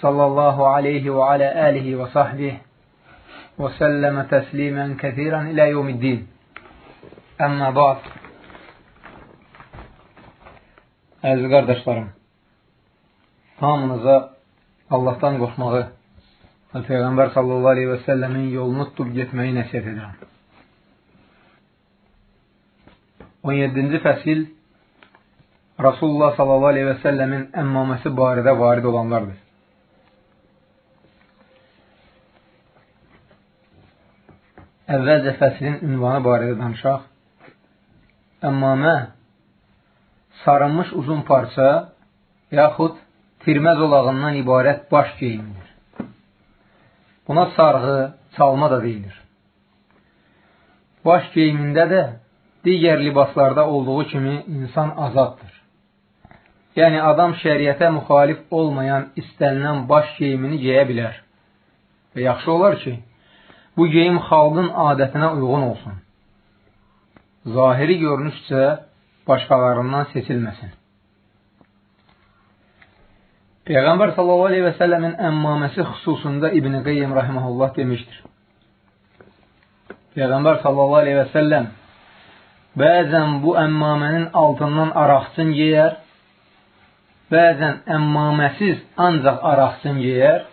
sallallahu aleyhi və alə əlihi və sahbihi və səlləmə təslimən kəthirən ilə yevmiddin. Əmmə ba'd. Əziz qardaşlarım, hamınıza Allahdan qorxmağı və Peyğəmbər sallallahu aleyhi və səlləmin yolunu tutub getməyi nəsiyyət edirəm. 17-ci fəsil Rasulullah sallallahu aleyhi və səlləmin əmmaməsi barədə varid olanlardır. Əvvəlcə fəslin ünvanı barədə danışaq. Əmmamə sarınmış uzun parça yaxud tirmə zolağından ibarət baş geyimidir. Buna sarğı, çalma da deyilir. Baş geyimində də digər libaslarda olduğu kimi insan azaddır. Yəni, adam şəriətə müxalif olmayan istənilən baş geyimini geyə bilər. Və yaxşı olar ki, bu geyim xalqın adətinə uyğun olsun. Zahiri görünüşcə başqalarından seçilməsin. Peyğəmbər sallallahu aleyhi və səlləmin əmmaməsi xüsusunda İbn-i Qeyyim rahiməhullah demişdir. Peyğəmbər sallallahu aleyhi və səlləm bəzən bu əmmamənin altından araqçın geyər, bəzən əmmaməsiz ancaq araqçın geyər,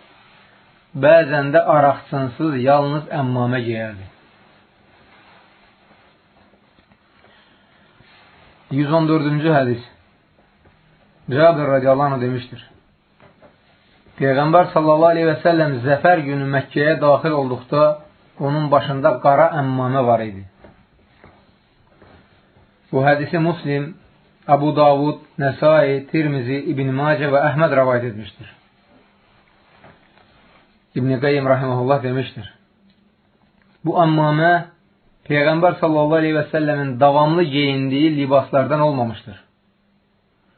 bəzən də araqçınsız yalnız əmmamə geyərdi. 114-cü hədis Cabir radiyallahu demişdir. Peyğəmbər sallallahu aleyhi və səlləm zəfər günü Məkkəyə daxil olduqda onun başında qara əmmamə var idi. Bu hədisi Muslim, Abu Davud, Nəsai, Tirmizi, İbn Macə və Əhməd rəvayət etmişdir. İbn Qeyyim rahimehullah demişdir. Bu əmmamə Peyğəmbər sallallahu aleyhi və səlləmin davamlı geyindiyi libaslardan olmamışdır.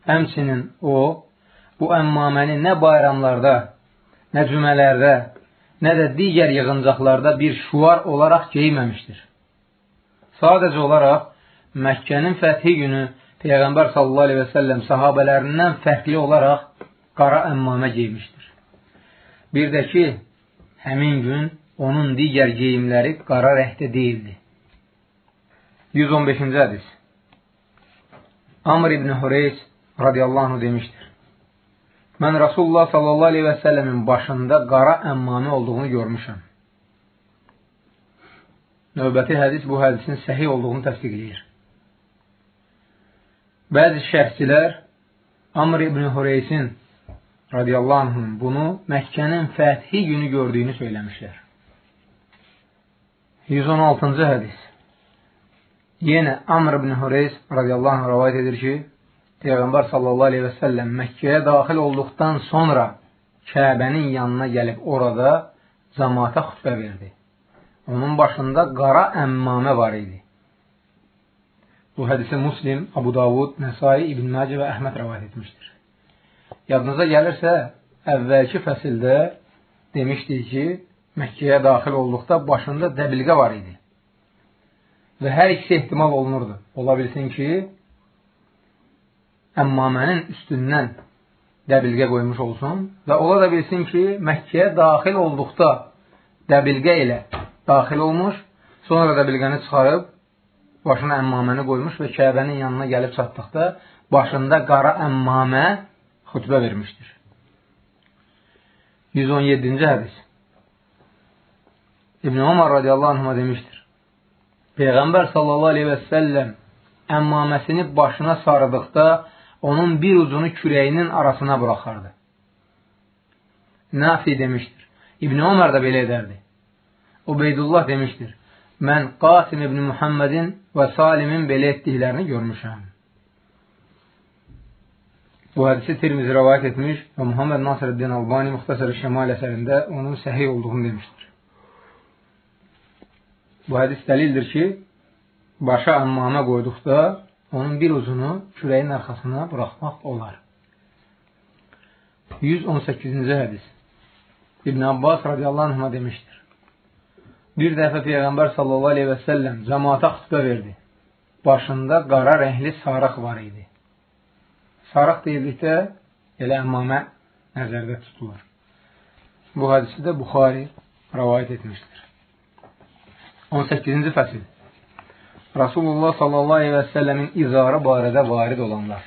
Həmçinin o, bu əmmaməni nə bayramlarda, nə cümələrdə, nə də digər yığıncaqlarda bir şuar olaraq geyməmişdir. Sadəcə olaraq Məkkənin fəthi günü Peyğəmbər sallallahu aleyhi və səlləm sahabələrindən fərqli olaraq qara əmmamə geymişdir. Bir də ki, həmin gün onun digər geyimləri qara rəhdə deyildi. 115-ci hədis Amr ibn Hureys radiyallahu anh demişdir. Mən Rasulullah sallallahu aleyhi və səlləmin başında qara əmmami olduğunu görmüşəm. Növbəti hədis bu hədisin səhi olduğunu təsdiqləyir. Bəzi şərhçilər Amr ibn Hureysin radiyallahu anhın bunu Məkkənin fəthi günü gördüyünü söyləmişlər. 116-cı hədis Yenə Amr ibn Hureys radiyallahu anh rəvayət edir ki, Peyğəmbər sallallahu aleyhi və səlləm Məkkəyə daxil olduqdan sonra Kəbənin yanına gəlib orada cəmaata xütbə verdi. Onun başında qara əmmamə var idi. Bu hədisi Muslim, Abu Davud, Nəsai, İbn Məcə və Əhməd rəvayət etmişdir. Yadınıza gəlirsə, əvvəlki fəsildə demişdik ki, Məkkəyə daxil olduqda başında dəbilqə var idi. Və hər ikisi ehtimal olunurdu. Ola bilsin ki, əmmamənin üstündən dəbilqə qoymuş olsun və ola da bilsin ki, Məkkəyə daxil olduqda dəbilqə ilə daxil olmuş, sonra dəbilqəni çıxarıb, başına əmmaməni qoymuş və Kəbənin yanına gəlib çatdıqda başında qara əmmamə xütbə vermişdir. 117-ci hədis İbn Umar radiyallahu anhuma demişdir. Peyğəmbər sallallahu aleyhi və səlləm əmmaməsini başına sarıdıqda onun bir ucunu kürəyinin arasına buraxardı. Nafi demişdir. İbn Ömər də belə edərdi. Ubeydullah demişdir. Mən Qasim ibn Muhammedin və Salimin belə etdiklərini görmüşəm. Bu hədisi Tirmizi rəvayət etmiş və Muhammed Nasirəddin Albani Muxtasar-ı Şəmal əsərində onun səhiy olduğunu demişdir. Bu hədis dəlildir ki, başa əmmamə qoyduqda onun bir uzunu kürəyin arxasına buraxmaq olar. 118-ci hədis İbn Abbas radiyallahu anhına demişdir. Bir dəfə Peyğəmbər sallallahu aleyhi və səlləm cəmaata xütbə verdi. Başında qara rəngli sarıq var idi. Sarıq deyildikdə elə əmmamə nəzərdə tutulur. Bu hədisi də Buxari rəvayət etmişdir. 18-ci fəsil Rasulullah sallallahu aleyhi və səlləmin izarı barədə varid olanlar.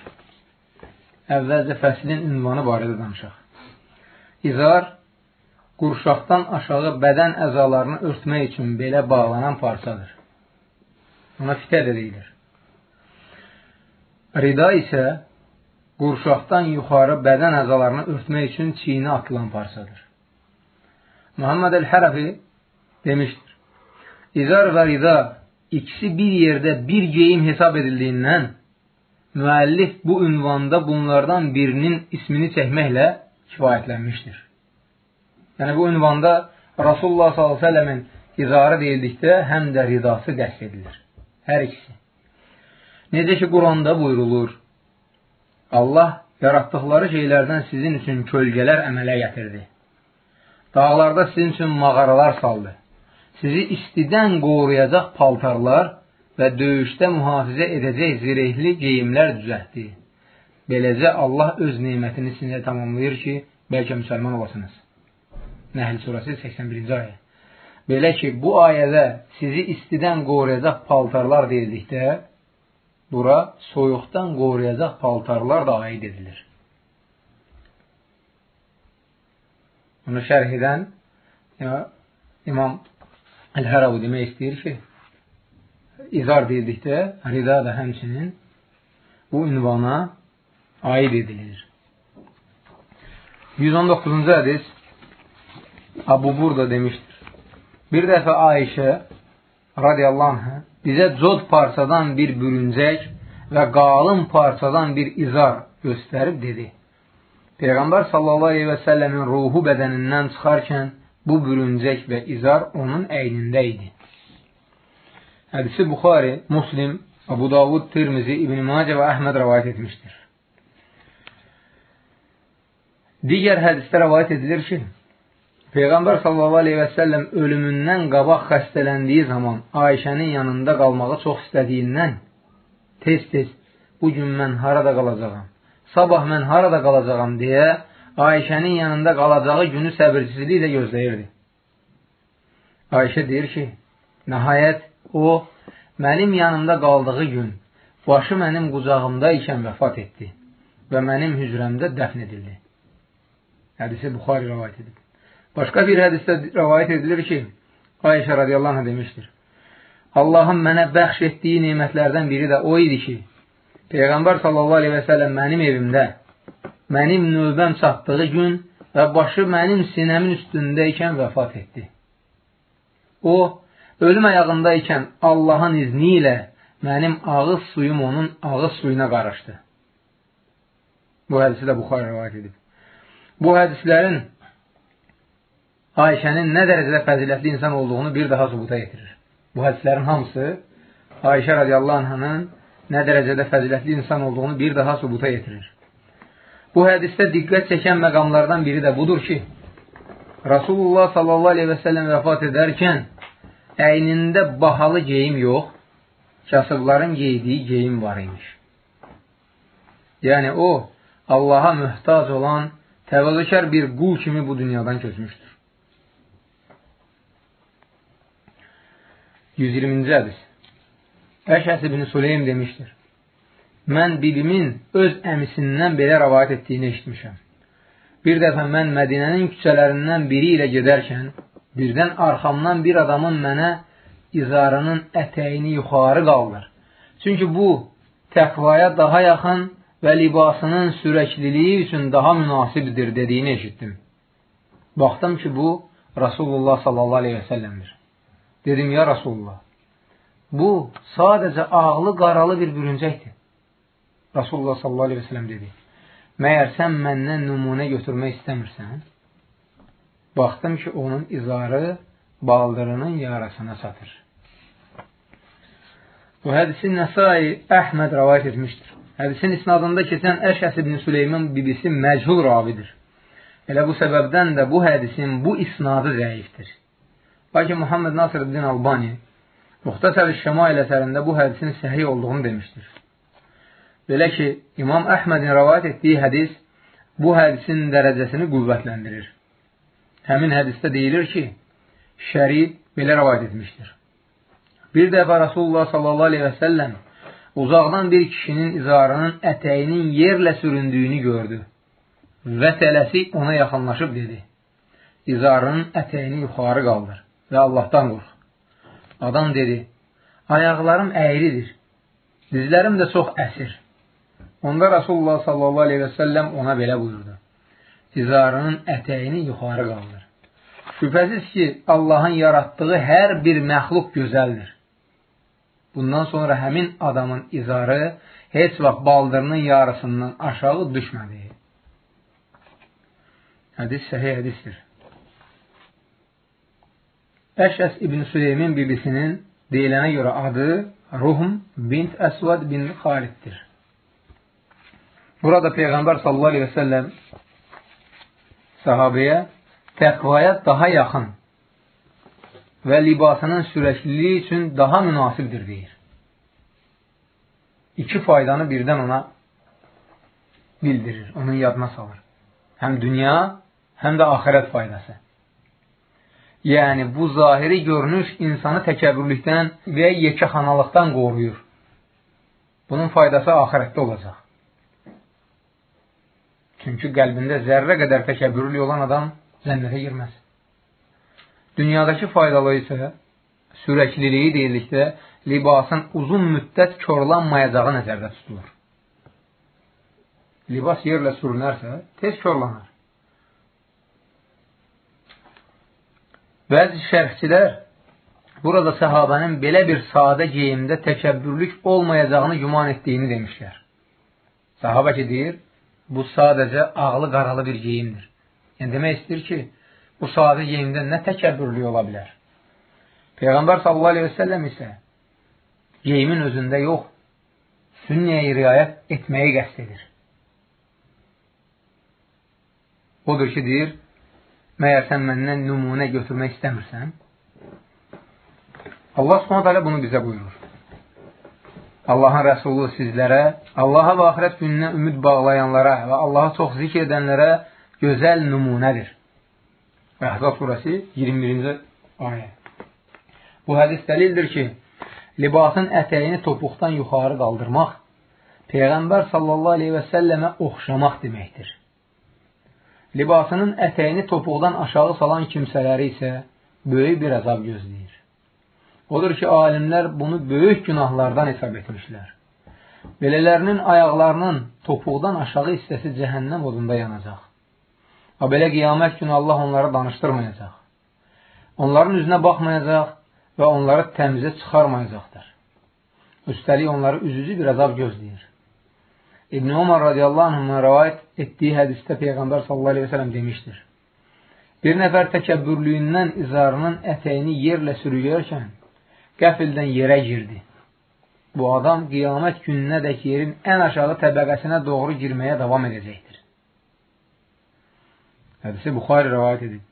Əvvəlcə fəslin ünvanı barədə danışaq. İzar qurşaqdan aşağı bədən əzalarını örtmək üçün belə bağlanan parçadır. Ona fitə də deyilir. Rida isə qurşaqdan yuxarı bədən əzalarını örtmək üçün çiyinə atılan parçadır. Muhammed el-Hərəfi demişdir. İzar və rida ikisi bir yerdə bir geyim hesab edildiyindən müəllif bu ünvanda bunlardan birinin ismini çəkməklə kifayətlənmişdir. Yəni bu ünvanda Rasulullah s.ə.v-in izarı deyildikdə həm də ridası qəsd edilir. Hər ikisi. Necə ki, Quranda buyurulur, Allah yaratdıqları şeylərdən sizin üçün kölgələr əmələ gətirdi. Dağlarda sizin üçün mağaralar saldı sizi istidən qoruyacaq paltarlar və döyüşdə mühafizə edəcək zirehli geyimlər düzəltdi. Beləcə Allah öz neymətini sizə tamamlayır ki, bəlkə müsəlman olasınız. Nəhl surəsi 81-ci ayə. Belə ki, bu ayədə sizi istidən qoruyacaq paltarlar deyildikdə, bura soyuqdan qoruyacaq paltarlar da aid edilir. Bunu şərh edən İmam Əl-Hərəvi demək istəyir ki, izar deyildikdə rida da həmçinin bu ünvana aid edilir. 119-cu hədis Abu Burda demişdir. Bir dəfə Ayşə radiyallahu anhə bizə cod parçadan bir bürüncək və qalın parçadan bir izar göstərib dedi. Peyğəmbər sallallahu aleyhi və səlləmin ruhu bədənindən çıxarkən bu bürüncək və izar onun əynində idi. Hədisi Buxari, Muslim, Abu Davud, Tirmizi, İbn-i Macə və Əhməd rəvayət etmişdir. Digər hədisdə rəvayət edilir ki, Peyğəmbər sallallahu aleyhi və səlləm ölümündən qabaq xəstələndiyi zaman Ayşənin yanında qalmağı çox istədiyindən tez-tez bu gün mən harada qalacağam, sabah mən harada qalacağam deyə Ayşənin yanında qalacağı günü səbirsizliklə gözləyirdi. Ayşə deyir ki, nəhayət o, mənim yanımda qaldığı gün başı mənim qucağımda ikən vəfat etdi və mənim hücrəmdə dəfn edildi. Hədisi Buxari rəvayət edib. Başqa bir hədisdə rəvayət edilir ki, Ayşə radiyallahu anh demişdir. Allahın mənə bəxş etdiyi nemətlərdən biri də o idi ki, Peyğəmbər sallallahu aleyhi və səlləm mənim evimdə mənim növbəm çatdığı gün və başı mənim sinəmin üstündə ikən vəfat etdi. O, ölüm ayağında ikən Allahın izni ilə mənim ağız suyum onun ağız suyuna qarışdı. Bu hədisi də Buxar rəvayət edib. Bu hədislərin Ayşənin nə dərəcədə fəzilətli insan olduğunu bir daha sübuta getirir. Bu hədislərin hamısı Ayşə radiyallahu anhanın nə dərəcədə fəzilətli insan olduğunu bir daha sübuta getirir. Bu hədisdə diqqət çəkən məqamlardan biri də budur ki, Rasulullah sallallahu aleyhi və səlləm vəfat edərkən əynində bahalı geyim yox, kasıbların geydiyi geyim var imiş. Yəni o, Allaha mühtac olan təvəzzəkər bir qul kimi bu dünyadan köçmüşdür. 120-ci hədis Əşəs ibn Suleym demişdir mən bibimin öz əmisindən belə rəvayət etdiyini eşitmişəm. Bir dəfə mən Mədinənin küçələrindən biri ilə gedərkən, birdən arxamdan bir adamın mənə izarının ətəyini yuxarı qaldır. Çünki bu, təqvaya daha yaxın və libasının sürəkliliyi üçün daha münasibdir dediyini eşitdim. Baxdım ki, bu, Rasulullah sallallahu aleyhi və səlləmdir. Dedim, ya Rasulullah, bu sadəcə ağlı qaralı bir bürüncəkdir. Rasulullah sallallahu aleyhi və sələm dedi. məyər sən məndən nümunə götürmək istəmirsən? Baxdım ki, onun izarı baldırının yarasına çatır. Bu hədisi Nəsai Əhməd rəvayət etmişdir. Hədisin isnadında keçən Əşəs ibn Süleyman bibisi məchul ravidir. Elə bu səbəbdən də bu hədisin bu isnadı zəifdir. Lakin Muhammed Nasir ibn Albani Muxtasər-i Şəmail əsərində bu hədisin səhiy olduğunu demişdir. Belə ki, İmam Əhmədin rəvayət etdiyi hədis bu hədisin dərəcəsini qüvvətləndirir. Həmin hədisdə deyilir ki, şərid belə rəvayət etmişdir. Bir dəfə Rasulullah sallallahu aleyhi və səlləm uzaqdan bir kişinin izarının ətəyinin yerlə süründüyünü gördü və tələsik ona yaxınlaşıb dedi, izarının ətəyini yuxarı qaldır və Allahdan qorx. Adam dedi, ayaqlarım əyridir, dizlərim də çox əsir. Onda Rasulullah sallallahu aleyhi və səlləm ona belə buyurdu, izarının ətəyini yuxarı qaldır. Şübhəsiz ki, Allahın yaratdığı hər bir məxluq gözəldir. Bundan sonra həmin adamın izarı heç vaxt baldırının yarısından aşağı düşmədi. Hədis səhih hədisdir. Əşəs İbn Süleymin bibisinin deyilənə görə adı Ruhm bint Əsvad bin Xaliddir. Burada Peyğəmbər sallallahu aleyhi və səlləm sahabəyə təqvaya daha yaxın və libasının sürəkliliyi üçün daha münasibdir deyir. İki faydanı birdən ona bildirir, onun yadına salır. Həm dünya, həm də axirət faydası. Yəni, bu zahiri görünüş insanı təkəbbürlükdən və yekəxanalıqdan qoruyur. Bunun faydası axirətdə olacaq. Çünki qəlbində zərrə qədər təkəbbürlü olan adam cənnətə girməz. Dünyadakı faydalı isə sürəkliliyi deyilikdə libasın uzun müddət korlanmayacağı nəzərdə tutulur. Libas yerlə sürünərsə, tez korlanar. Bəzi şərhçilər burada səhabənin belə bir sadə geyimdə təkəbbürlük olmayacağını güman etdiyini demişlər. Səhabə ki, deyir, bu sadəcə ağlı qaralı bir geyimdir. Yəni, demək istəyir ki, bu sadə geyimdə nə təkəbbürlük ola bilər? Peyğəmbər sallallahu aleyhi və səlləm isə geyimin özündə yox, sünnəyə riayət etməyi qəst edir. Odur ki, deyir, məyər sən məndən nümunə götürmək istəmirsən? Allah subhanət bunu bizə buyurur. Allahın rəsulu sizlərə, Allaha və axirət gününə ümid bağlayanlara və Allaha çox zikr edənlərə gözəl nümunədir. Əhzab surəsi 21-ci ayə. Bu hədis dəlildir ki, libasın ətəyini topuqdan yuxarı qaldırmaq Peyğəmbər sallallahu aleyhi və səlləmə oxşamaq deməkdir. Libasının ətəyini topuqdan aşağı salan kimsələri isə böyük bir əzab gözləyir. Odur ki, alimlər bunu böyük günahlardan hesab etmişlər. Belələrinin ayaqlarının topuqdan aşağı hissəsi cəhənnəm odunda yanacaq. Ha belə qiyamət günü Allah onları danışdırmayacaq. Onların üzünə baxmayacaq və onları təmizə çıxarmayacaqdır. Üstəlik onları üzücü bir əzab gözləyir. İbn Umar radiyallahu anhına rəvayət etdiyi hədisdə Peyğəmbər sallallahu aleyhi ve sellem demişdir. Bir nəfər təkəbbürlüyündən izarının ətəyini yerlə sürüyərkən qəfildən yerə girdi. Bu adam qiyamət gününə dək yerin ən aşağı təbəqəsinə doğru girməyə davam edəcəkdir. Hədisi Buxari rəvayət edib.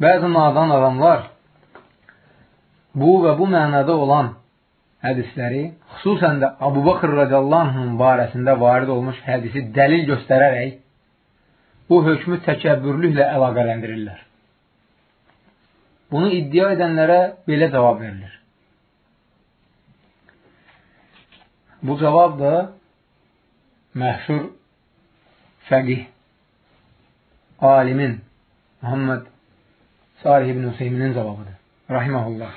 Bəzi nadan adamlar bu və bu mənada olan hədisləri, xüsusən də Abu Bakır radiyallahu barəsində varid olmuş hədisi dəlil göstərərək bu hökmü təkəbbürlüklə əlaqələndirirlər. Bunu iddia edənlərə belə cavab verilir. Bu cavab da məhşur fəqih alimin Muhammed Salih ibn Hüseyminin cavabıdır. Rahiməhullah.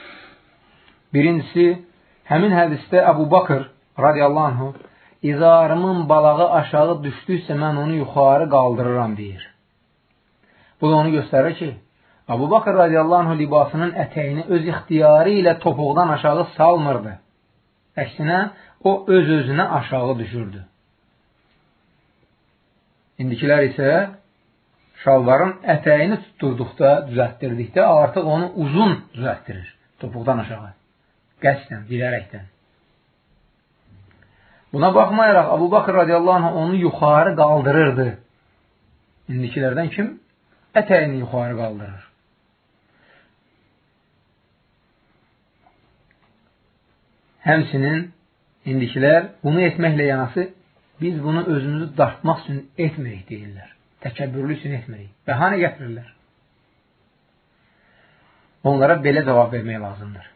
Birincisi, həmin hədisdə Əbu Bakır radiyallahu anhu izarımın balağı aşağı düşdüysə mən onu yuxarı qaldırıram deyir. Bu da onu göstərir ki, Əbu Bakır radiyallahu anhu libasının ətəyini öz ixtiyarı ilə topuqdan aşağı salmırdı. Əksinə, o öz-özünə aşağı düşürdü. İndikilər isə şalvarın ətəyini tutturduqda, düzəltdirdikdə artıq onu uzun düzəltdirir. Topuqdan aşağı. Qəsdən, bilərəkdən. Buna baxmayaraq Abu Bakır radiyallahu anh onu yuxarı qaldırırdı. İndikilərdən kim? Ətəyini yuxarı qaldırır. Həmsinin indikilər bunu etməklə yanası biz bunu özümüzü dartmaq üçün etmirik deyirlər. Təkəbbürlü üçün etmirik. Bəhanə gətirirlər. Onlara belə cavab vermək lazımdır.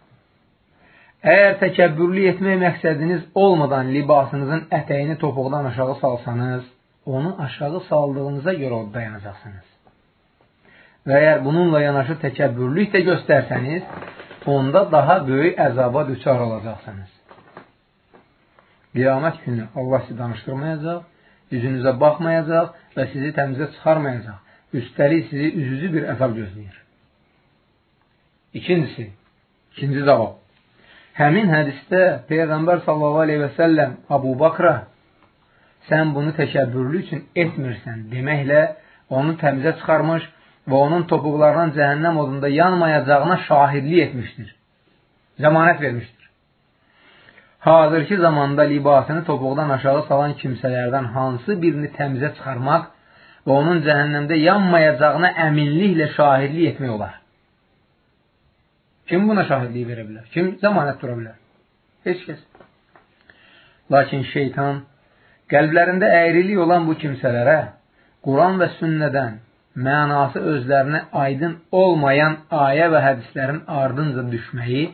Əgər təkəbbürlü etmək məqsədiniz olmadan libasınızın ətəyini topuqdan aşağı salsanız, onu aşağı saldığınıza görə dayanacaqsınız. Və əgər bununla yanaşı təkəbbürlük də göstərsəniz, onda daha böyük əzaba düçar olacaqsınız. Qiyamət günü Allah sizi danışdırmayacaq, üzünüzə baxmayacaq və sizi təmizə çıxarmayacaq. Üstəlik sizi üzücü bir əzab gözləyir. İkincisi, ikinci cavab. Həmin hədisdə Peyğəmbər səlləm Abu Bakra sən bunu təkəbbürlü üçün etmirsən deməklə onu təmizə çıxarmış və onun topuqlarının cəhənnəm odunda yanmayacağına şahidlik etmişdir. Zəmanət vermişdir. Hazırki zamanda libasını topuqdan aşağı salan kimsələrdən hansı birini təmizə çıxarmaq və onun cəhənnəmdə yanmayacağına əminliklə şahidlik etmək olar. Kim buna şahidlik verə bilər? Kim zəmanət dura bilər? Heç kəs. Lakin şeytan qəlblərində əyrilik olan bu kimsələrə Quran və sünnədən mənası özlərinə aydın olmayan ayə və hədislərin ardınca düşməyi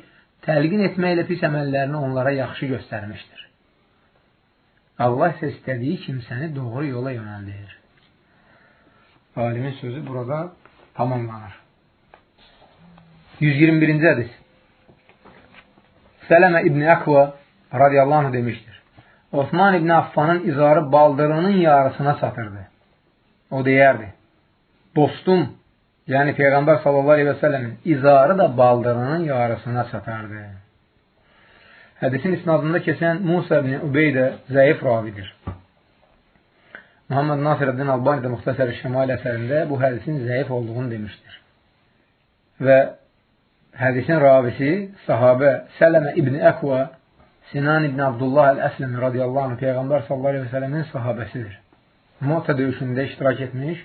təlqin etməklə pis əməllərini onlara yaxşı göstərmişdir. Allah isə istədiyi kimsəni doğru yola yönəldir. Alimin sözü burada tamamlanır. 121-ci hədis Sələmə İbni Əqva radiyallahu anh demişdir. Osman İbni Affanın izarı baldırının yarısına satırdı. O deyərdi, dostum Yəni Peyğəmbər sallallahu əleyhi və səlləmin izarı da baldırının yarısına çatardı. Hədisin isnadında keçən Musa ibn Ubeydə zəif ravidir. Muhammed Nasiruddin Albani də Muxtasar-ı Şəmal əsərində bu hədisin zəif olduğunu demişdir. Və hədisin ravisi sahabə Sələmə ibn Əqva Sinan ibn Abdullah əl-Əsləmi radiyallahu anh Peyğəmbər sallallahu əleyhi və səlləmin sahabəsidir. Mu'tə döyüşündə iştirak etmiş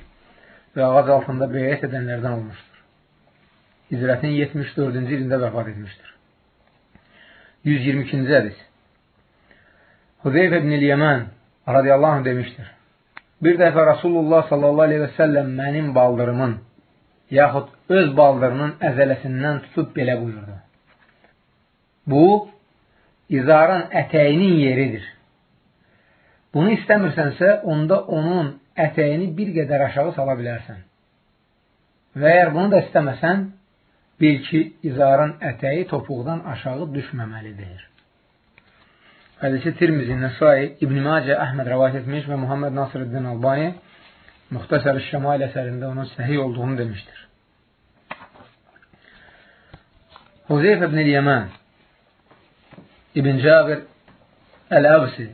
və ağac altında beyət edənlərdən olmuşdur. Hicrətin 74-cü ilində vəfat etmişdir. 122-ci hədis Hudeyf ibn Yəmən radiyallahu anh demişdir. Bir dəfə Rasulullah sallallahu aleyhi və səlləm mənim baldırımın yaxud öz baldırının əzələsindən tutub belə buyurdu. Bu, izarın ətəyinin yeridir. Bunu istəmirsənsə, onda onun ətəyini bir qədər aşağı sala bilərsən. Və əgər bunu da istəməsən, bil ki, izarın ətəyi topuqdan aşağı düşməməlidir. Hədisi Tirmizi, Nəsai, İbn-i Macə, Əhməd rəvayət etmiş və Muhammed Nasırıddin Albani Muxtasar-ı Şəmail əsərində onun səhiy olduğunu demişdir. Huzeyf ibn-i Yəmən İbn Cabir Əl-Əvsi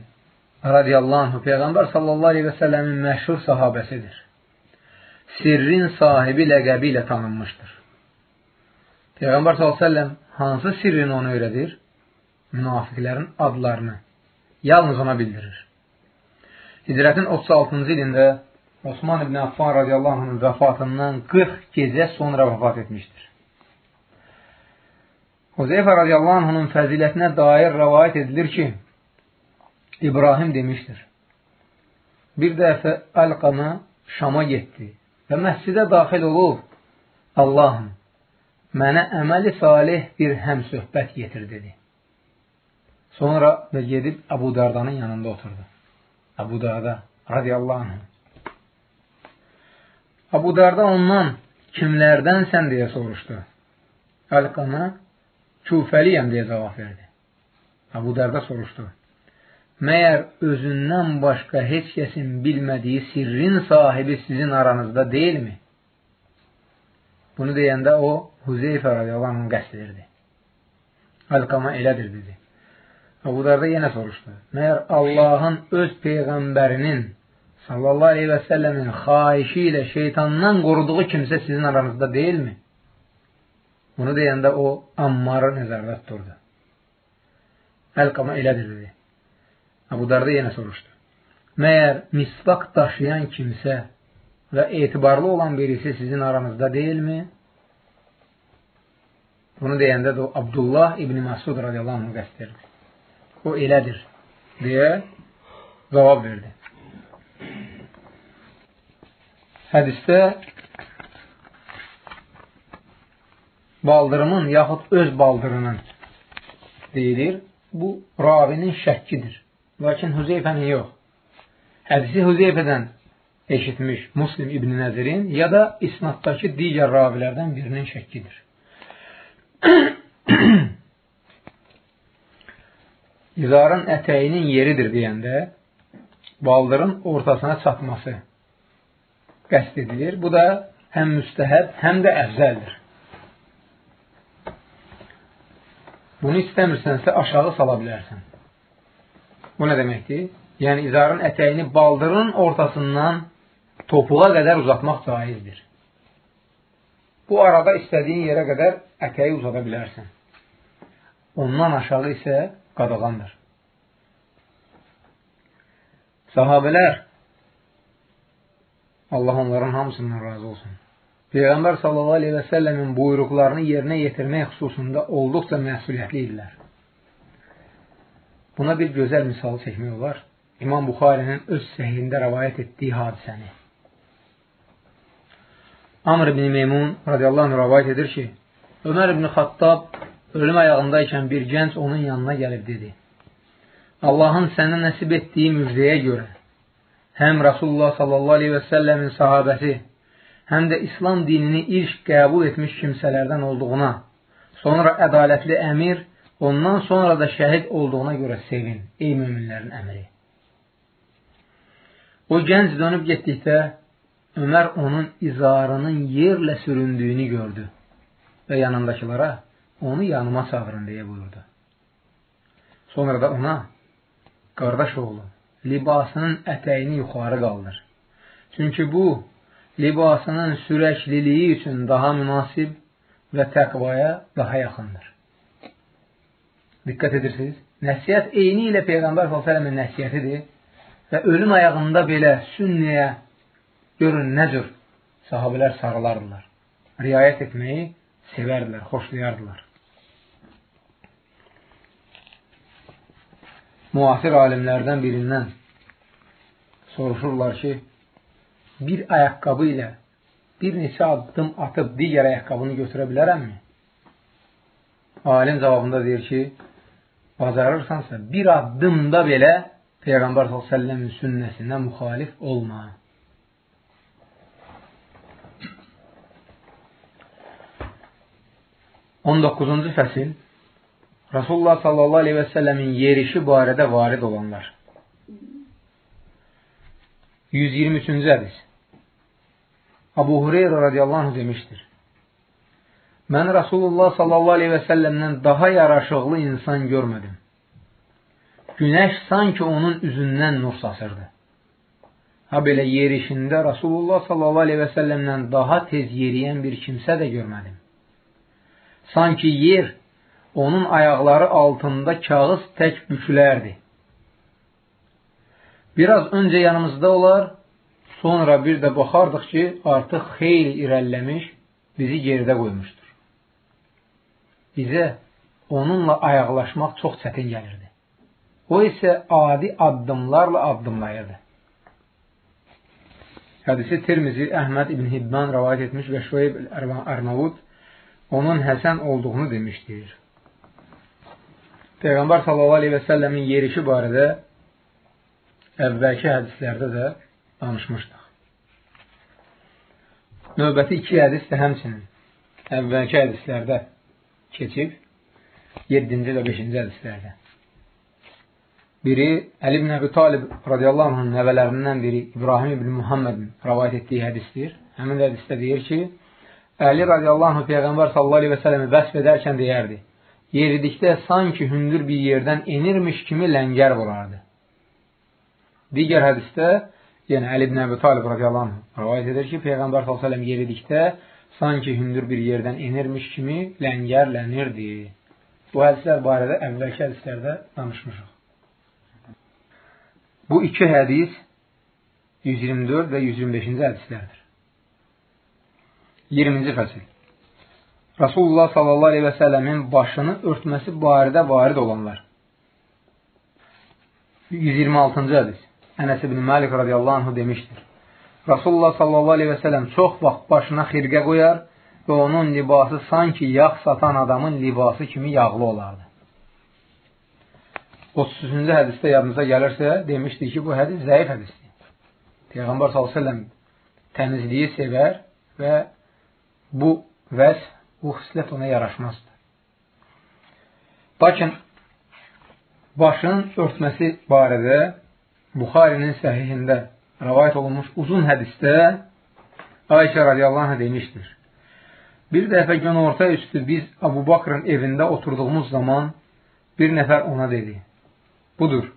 radiyallahu anh, Peyğəmbər sallallahu aleyhi və səlləmin məşhur sahabəsidir. Sirrin sahibi ləqəbi ilə tanınmışdır. Peyğəmbər sallallahu aleyhi və səlləm hansı sirrini onu öyrədir? Münafiqlərin adlarını yalnız ona bildirir. Hicrətin 36-cı ilində Osman ibn Affan radiyallahu anhın vəfatından 40 gecə sonra vəfat etmişdir. Huzeyfə radiyallahu anhının fəzilətinə dair rəvayət edilir ki, İbrahim demişdir. Bir dəfə Əlqana Şama getdi və məscidə daxil olub, Allahım, mənə əməli salih bir həm söhbət yetir, dedi. Sonra da gedib Əbu Dardanın yanında oturdu. Əbu Darda radiyallahu anh. Əbu Darda ondan kimlərdən sən deyə soruşdu. Əlqana küfəliyəm deyə cavab verdi. Əbu Darda soruşdu. Məyər özündən başqa heç kəsin bilmədiyi sirrin sahibi sizin aranızda deyilmi? Bunu deyəndə o, Huzeyfə radiyallahu anh qəst edirdi. Alqama elədir, dedi. Abu Darda yenə soruşdu. Məyər Allahın öz Peyğəmbərinin sallallahu aleyhi və səlləmin xaişi ilə şeytandan qoruduğu kimsə sizin aranızda deyilmi? Bunu deyəndə o Ammarı nəzərdə tuturdu. Əlqama elədir dedi. Abu Darda yenə soruşdu. Məyər misvak daşıyan kimsə və etibarlı olan birisi sizin aranızda deyilmi? Bunu deyəndə də o Abdullah İbni Masud radiyallahu anh qəsdirdi. O elədir deyə cavab verdi. Hədisdə baldırımın yaxud öz baldırının deyilir. Bu ravinin şəkkidir. Lakin Hüzeyfənin yox. Hədisi Hüzeyfədən eşitmiş Muslim İbn Nəzirin ya da isnatdakı digər ravilərdən birinin şəkkidir. İzarın ətəyinin yeridir deyəndə baldırın ortasına çatması qəsd edilir. Bu da həm müstəhəb, həm də əfzəldir. Bunu istəmirsənsə aşağı sala bilərsən. Bu nə deməkdir? Yəni, izarın ətəyini baldırın ortasından topuğa qədər uzatmaq caizdir. Bu arada istədiyin yerə qədər ətəyi uzada bilərsən. Ondan aşağı isə qadağandır. Sahabələr Allah onların hamısından razı olsun. Peyğəmbər sallallahu aleyhi və səlləmin buyruqlarını yerinə yetirmək xüsusunda olduqca məsuliyyətli idilər. Buna bir gözəl misal çəkmək olar. İmam Buxarinin öz səhiyində rəvayət etdiyi hadisəni. Amr ibn Meymun radiyallahu anh rəvayət edir ki, Ömər ibn Xattab ölüm ayağındaykən bir gənc onun yanına gəlib dedi. Allahın sənə nəsib etdiyi müjdəyə görə həm Rasulullah sallallahu aleyhi və səlləmin sahabəsi, həm də İslam dinini ilk qəbul etmiş kimsələrdən olduğuna, sonra ədalətli əmir, ondan sonra da şəhid olduğuna görə sevin, ey müminlərin əmri. O gənc dönüb getdikdə, Ömər onun izarının yerlə süründüyünü gördü və yanındakılara onu yanıma çağırın deyə buyurdu. Sonra da ona, qardaş oğlu, libasının ətəyini yuxarı qaldır. Çünki bu, libasının sürəkliliyi üçün daha münasib və təqvaya daha yaxındır. Diqqət edirsiniz. Nəsiyyət eyni ilə Peyğəmbər s.ə.v-in nəsiyyətidir və ölüm ayağında belə sünniyə görün nə cür sahabələr sarılardılar. Riayət etməyi sevərdilər, xoşlayardılar. Müasir alimlərdən birindən soruşurlar ki, bir ayaqqabı ilə bir neçə addım atıb digər ayaqqabını götürə bilərəmmi? Alim cavabında deyir ki, bacarırsansa bir addımda belə Peyğəmbər s.ə.v-in sünnəsinə müxalif olma. On doqquzuncu fəsil Rasulullah sallallahu aleyhi və səlləmin yerişi barədə varid olanlar. 123-cü hədis Abu Hureyra radiyallahu anh demişdir. Mən Rasulullah sallallahu aleyhi və səlləmdən daha yaraşıqlı insan görmədim. Günəş sanki onun üzündən nur saçırdı. Ha belə yerişində Rasulullah sallallahu aleyhi və səlləmdən daha tez yeriyən bir kimsə də görmədim. Sanki yer onun ayaqları altında kağız tək bükülərdi. Biraz öncə yanımızda olar, sonra bir də baxardıq ki, artıq xeyli irəlləmiş, bizi geridə qoymuşdur. Bizə onunla ayaqlaşmaq çox çətin gəlirdi. O isə adi addımlarla addımlayırdı. Hədisi Tirmizi Əhməd İbn Hibban rəvayət etmiş və Şüeyb Ərnavud onun həsən olduğunu demişdir. Peyğəmbər səlləmin yerişi barədə əvvəlki hədislərdə də danışmışdıq. Növbəti iki hədis də həmçinin əvvəlki hədislərdə keçib, 7-ci və 5-ci hədislərdə. Biri Əli ibn Əbi Talib radiyallahu anhın nəvələrindən biri İbrahim ibn Muhammedin rəvayət etdiyi hədisdir. Həmin hədisdə deyir ki, Əli radiyallahu anh Peyğəmbər sallallahu aleyhi və səlləmi vəsf edərkən deyərdi, yeridikdə sanki hündür bir yerdən enirmiş kimi ləngər vurardı. Digər hədisdə yəni Əli ibn Əbi Talib radiyallahu anh rivayət edir ki, Peyğəmbər s.ə.v yeridikdə sanki hündür bir yerdən enirmiş kimi ləngərlənirdi. Bu hədislər barədə əvvəlki hədislərdə danışmışıq. Bu iki hədis 124 və 125-ci hədislərdir. 20-ci fəsil Rasulullah səlləmin başını örtməsi barədə varid olanlar. 126-cı hədis Ənəs ibn Malik radiyallahu anhu demişdir. Rasulullah səlləm çox vaxt başına xirqə qoyar və onun libası sanki yağ satan adamın libası kimi yağlı olardı. 33-cü hədisdə yadınıza gəlirsə, demişdi ki, bu hədis zəif hədisdir. Peyğəmbər s.ə.v təmizliyi sevər və bu vəs, bu xislət ona yaraşmazdır. Lakin başın örtməsi barədə Buxarinin səhihində rəvayət olunmuş uzun hədisdə Ayşə radiyallahu anh demişdir. Bir dəfə gün orta üstü biz Abu Bakrın evində oturduğumuz zaman bir nəfər ona dedi. Budur,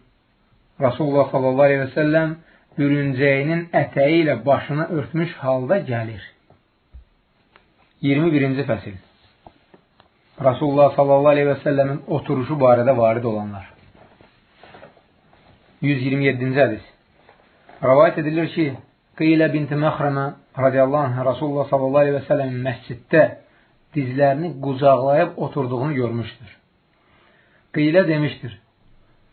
Rasulullah sallallahu aleyhi və səlləm bürüncəyinin ətəyi ilə başını örtmüş halda gəlir. 21-ci fəsil Rasulullah sallallahu aleyhi və səlləmin oturuşu barədə varid olanlar 127-ci hədis. Rəvayət edilir ki, Qeylə binti Məxrəmə radiyallahu anh Rasulullah sallallahu aleyhi və sələm məsciddə dizlərini qucaqlayıb oturduğunu görmüşdür. Qeylə demişdir,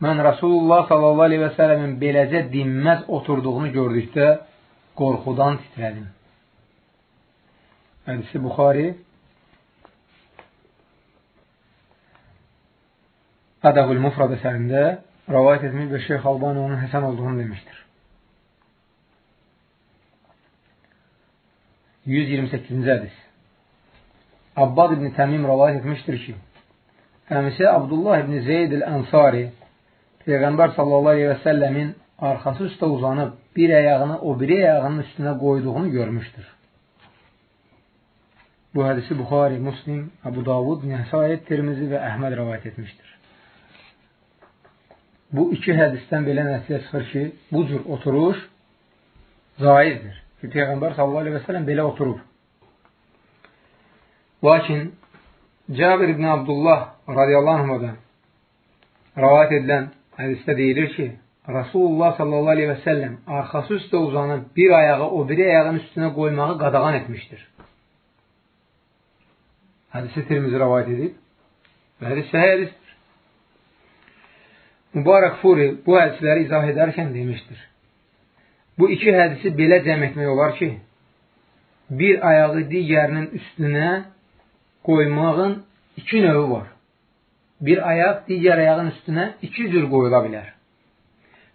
mən Rasulullah sallallahu aleyhi və sələmin beləcə dinməz oturduğunu gördükdə qorxudan titrədim. Hədisi Buxari Ədəbül Mufrad əsərində rəvayət etmiş və Şeyx Albani onun həsən olduğunu demişdir. 128-ci hədis Abbad ibn Təmim rəvayət etmişdir ki, əmisi Abdullah ibn Zeyd el-Ənsari Peyğəmbər sallallahu aleyhi və səlləmin arxası üstə uzanıb bir əyağını o biri əyağının üstünə qoyduğunu görmüşdür. Bu hədisi Buxari, Muslim, Abu Davud, Nəhsayət, Tirmizi və Əhməd rəvayət etmişdir. Bu iki hədisdən belə nəticə çıxır ki, bu cür oturuş caizdir. Ki, Peyğəmbər sallallahu aleyhi və sələm belə oturub. Lakin Cabir ibn Abdullah radiyallahu anhudan rəvayət edilən hədisdə deyilir ki, Rasulullah sallallahu aleyhi və səlləm arxası üstə uzanıb bir ayağı o biri ayağın üstünə qoymağı qadağan etmişdir. Hədisi Tirmizi rəvayət edib və hədis səhə hədisdir. Mübarək Furi bu hədisləri izah edərkən demişdir. Bu iki hədisi belə cəm etmək olar ki, bir ayağı digərinin üstünə qoymağın iki növü var. Bir ayaq digər ayağın üstünə iki cür qoyula bilər.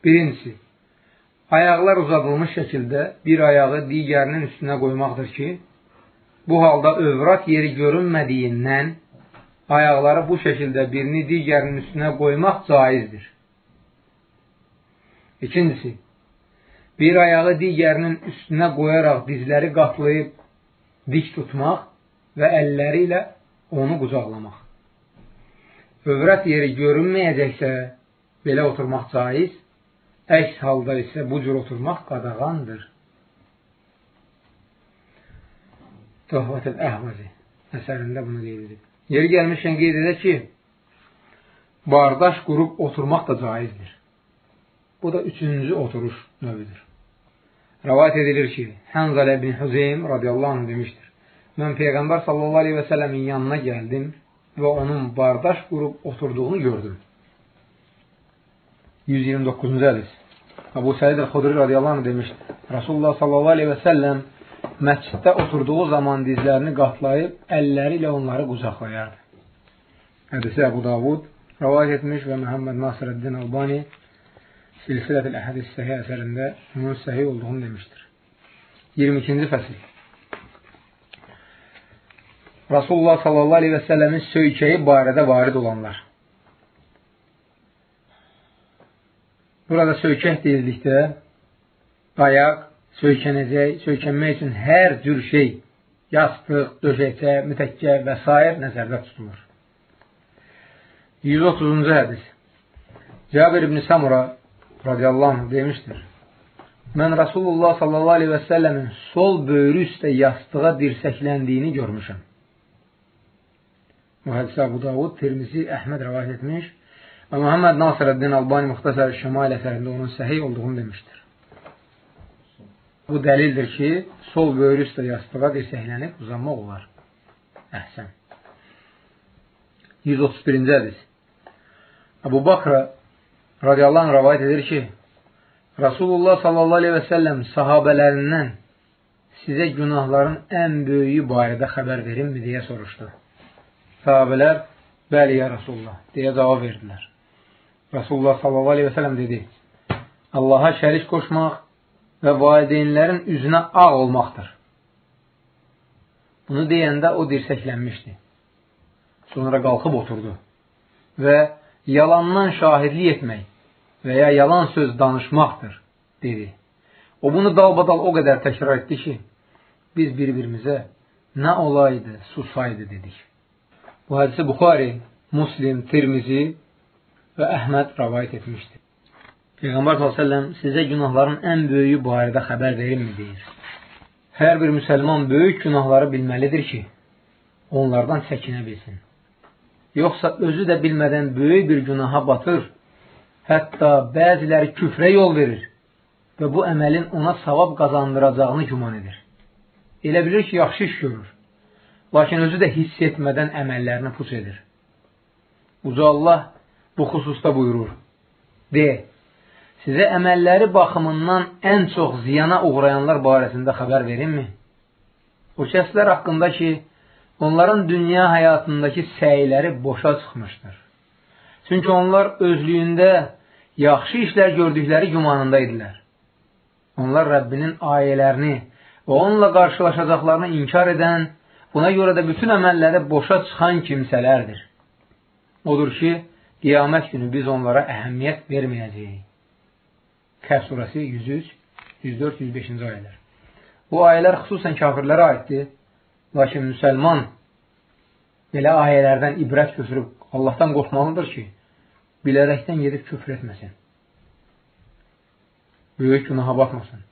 Birincisi, ayaqlar uzadılmış şəkildə bir ayağı digərinin üstünə qoymaqdır ki, bu halda övrat yeri görünmədiyindən ayaqları bu şəkildə birini digərinin üstünə qoymaq caizdir. İkincisi, bir ayağı digərinin üstünə qoyaraq dizləri qatlayıb dik tutmaq və əlləri ilə onu qucaqlamaq. Övrət yeri görünməyəcəksə, belə oturmaq caiz, əks halda isə bu cür oturmaq qadağandır. Töhvət-ül Əhvazi əsərində bunu edib. Yeri gəlmişkən qeyd edək ki, bardaş qurub oturmaq da caizdir. Bu da üçüncü oturuş növüdür. Rəvayət edilir ki, Hənzalə ibn Hüzeym radiyallahu anh demişdir. Mən Peyğəmbər sallallahu aleyhi və sələmin yanına gəldim və onun bardaş qurub oturduğunu gördüm. 129-cu hədis Əbu Səid el-Xudri radiyallahu anh demişdir. Rasulullah sallallahu aleyhi və səlləm məsciddə oturduğu zaman dizlərini qatlayıb, əlləri ilə onları qucaqlayardı. Hədisi Əbu Davud rəvayət etmiş və Məhəmməd Nasirəddin Albani Silsilət-ül Əhədis Səhih əsərində onun səhih olduğunu demişdir. 22-ci fəsil Rasulullah sallallahu aleyhi və səlləmin söykəyi barədə varid olanlar. Burada söykək deyildikdə ayaq söykənəcək, söykənmək üçün hər cür şey, yastıq, döşəkçə, mütəkkə və s. nəzərdə tutulur. 130-cu hədis Cabir ibn Samura radiyallahu anh demişdir. mən Rasulullah sallallahu aleyhi və səlləmin sol böyrü üstə yastığa dirsəkləndiyini görmüşəm. Bu hədisi Abu Davud, Tirmizi, Əhməd rəvayət etmiş və Muhammed Nasirəddin Albani Muxtasar Şəmail əsərində onun səhih olduğunu demişdir. Bu dəlildir ki, sol böyrü üstə yastığa dirsəklənib uzanmaq olar. Əhsən. 131-ci hədis. Əbu Bakra radiyallahu anh rəvayət edir ki, Rasulullah sallallahu aleyhi və səlləm sahabələrindən sizə günahların ən böyüyü barədə xəbər verimmi deyə soruşdu. Sahabələr, bəli ya Rasulullah, deyə cavab verdilər. Rasulullah sallallahu aleyhi və səlləm dedi, Allaha şərik qoşmaq və valideynlərin üzünə ağ olmaqdır. Bunu deyəndə o dirsəklənmişdi. Sonra qalxıb oturdu və yalandan şahidlik etmək və ya yalan söz danışmaqdır, dedi. O bunu dalbadal o qədər təkrar etdi ki, biz bir-birimizə nə olaydı, susaydı dedik. Bu hədisi Buxari, Muslim, Tirmizi və Əhməd rəvayət etmişdir. Peyğəmbər s.ə.v sizə günahların ən böyüyü barədə xəbər verilmi deyir. Hər bir müsəlman böyük günahları bilməlidir ki, onlardan çəkinə bilsin. Yoxsa özü də bilmədən böyük bir günaha batır, hətta bəziləri küfrə yol verir və bu əməlin ona savab qazandıracağını güman edir. Elə bilir ki, yaxşı iş görür, lakin özü də hiss etmədən əməllərini pus edir. Uca Allah bu xüsusda buyurur. De, sizə əməlləri baxımından ən çox ziyana uğrayanlar barəsində xəbər verimmi? O kəslər haqqında ki, onların dünya həyatındakı səyləri boşa çıxmışdır. Çünki onlar özlüyündə yaxşı işlər gördükləri gümanında idilər. Onlar Rəbbinin ayələrini və onunla qarşılaşacaqlarını inkar edən, buna görə də bütün əməlləri boşa çıxan kimsələrdir. Odur ki, qiyamət günü biz onlara əhəmiyyət verməyəcəyik. Kəhv surəsi 103, 104, 105-ci ayələr. Bu ayələr xüsusən kafirlərə aiddir. Lakin müsəlman belə ayələrdən ibrət götürüb Allahdan qorxmalıdır ki, bilərəkdən gedib küfr etməsin. Böyük günaha batmasın.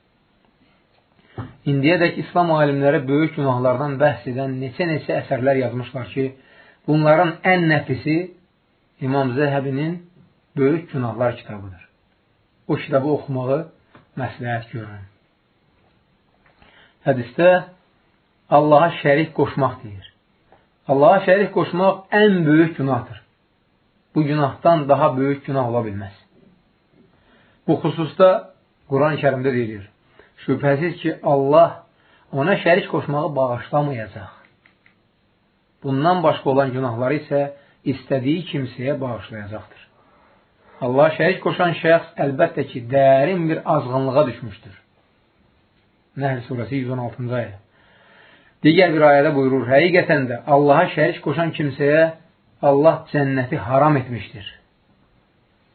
İndiyədək İslam alimləri böyük günahlardan bəhs edən neçə-neçə əsərlər yazmışlar ki, bunların ən nəfisi İmam Zəhəbinin Böyük Günahlar kitabıdır o kitabı oxumağı məsləhət görürəm. Hədisdə Allaha şərik qoşmaq deyir. Allaha şərik qoşmaq ən böyük günahdır. Bu günahdan daha böyük günah ola bilməz. Bu xüsusda Quran-ı kərimdə deyilir. Şübhəsiz ki, Allah ona şərik qoşmağı bağışlamayacaq. Bundan başqa olan günahları isə istədiyi kimsəyə bağışlayacaqdır. Allah şərik qoşan şəxs əlbəttə ki, dərin bir azğınlığa düşmüşdür. Nəhl surəsi 116-cı ayə. Digər bir ayədə buyurur, həqiqətən də Allaha şərik qoşan kimsəyə Allah cənnəti haram etmişdir.